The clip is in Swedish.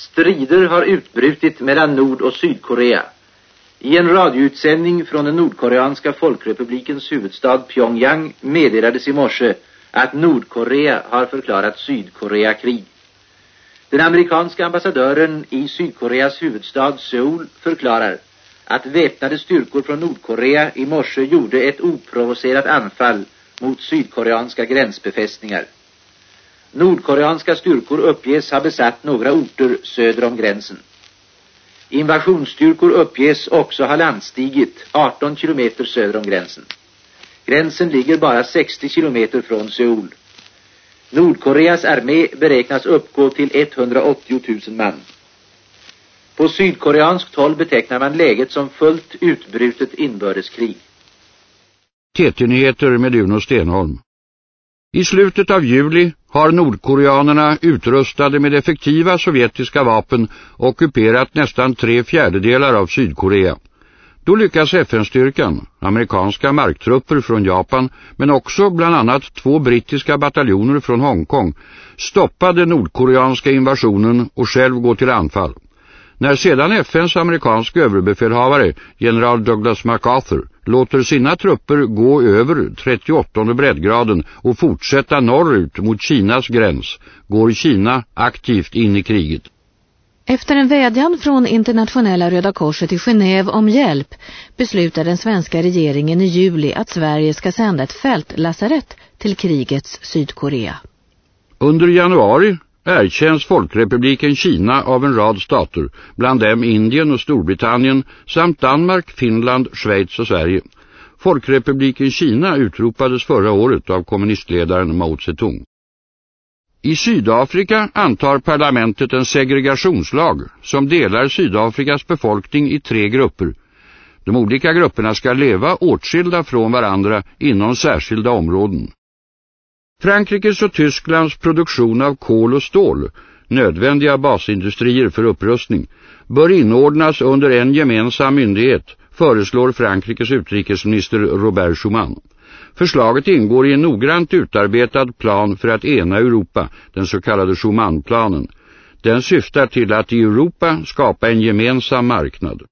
Strider har utbrutit mellan Nord- och Sydkorea. I en radioutsändning från den nordkoreanska folkrepublikens huvudstad Pyongyang meddelades i morse att Nordkorea har förklarat Sydkorea krig. Den amerikanska ambassadören i Sydkoreas huvudstad Seoul förklarar att väpnade styrkor från Nordkorea i morse gjorde ett oprovocerat anfall mot sydkoreanska gränsbefästningar. Nordkoreanska styrkor uppges ha besatt några orter söder om gränsen. Invasionsstyrkor uppges också ha landstigit 18 kilometer söder om gränsen. Gränsen ligger bara 60 kilometer från Seoul. Nordkoreas armé beräknas uppgå till 180 000 man. På sydkoreanskt håll betecknar man läget som fullt utbrutet inbördeskrig. TT-nyheter med Uno Stenholm. I slutet av juli har nordkoreanerna utrustade med effektiva sovjetiska vapen ockuperat nästan tre fjärdedelar av Sydkorea. Då lyckas FN-styrkan, amerikanska marktrupper från Japan men också bland annat två brittiska bataljoner från Hongkong stoppa den nordkoreanska invasionen och själv gå till anfall. När sedan FNs amerikanska överbefälhavare, general Douglas MacArthur, låter sina trupper gå över 38 breddgraden och fortsätta norrut mot Kinas gräns, går Kina aktivt in i kriget. Efter en vädjan från internationella Röda Korset i Genève om hjälp beslutar den svenska regeringen i juli att Sverige ska sända ett fältlasarett till krigets Sydkorea. Under januari erkänns Folkrepubliken Kina av en rad stater, bland dem Indien och Storbritannien samt Danmark, Finland, Schweiz och Sverige. Folkrepubliken Kina utropades förra året av kommunistledaren Mao Zedong. I Sydafrika antar parlamentet en segregationslag som delar Sydafrikas befolkning i tre grupper. De olika grupperna ska leva åtskilda från varandra inom särskilda områden. Frankrikes och Tysklands produktion av kol och stål, nödvändiga basindustrier för upprustning, bör inordnas under en gemensam myndighet, föreslår Frankrikes utrikesminister Robert Schuman. Förslaget ingår i en noggrant utarbetad plan för att ena Europa, den så kallade Schumanplanen. Den syftar till att i Europa skapa en gemensam marknad.